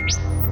you